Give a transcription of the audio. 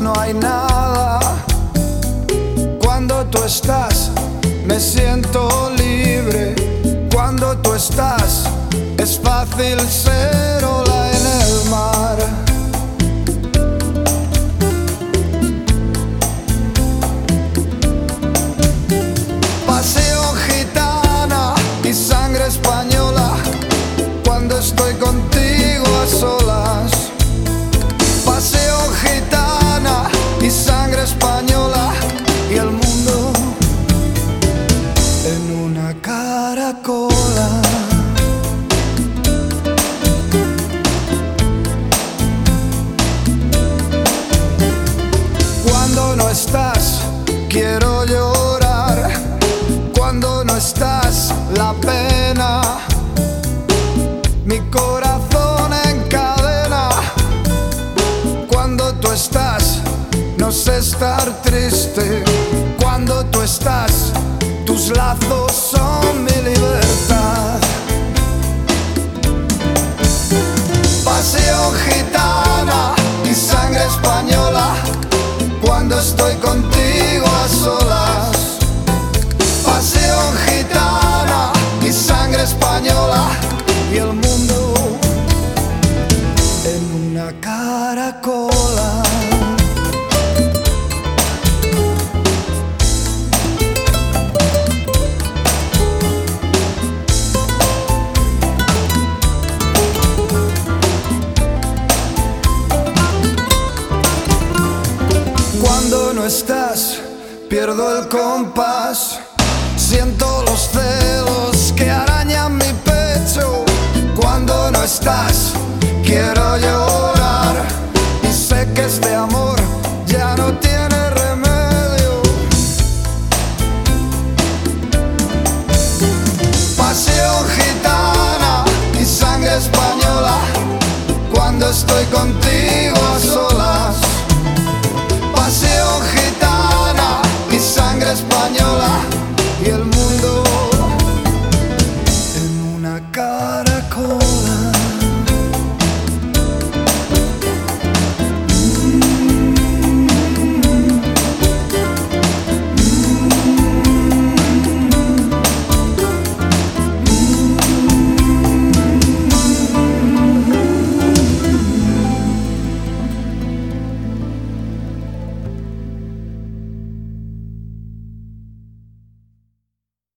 no hay nada. Cuando tú estás me siento libre. Cuando tú estás es fácil ser. estás, tus lazos son mi libertad. Paseo gitana y sangre española, cuando estoy contigo a solas. pierdo el compás, siento los celos que arañan mi pecho cuando no estás. Quiero llorar y sé que este amor ya no tiene remedio. Pasión gitana y sangre española cuando estoy contigo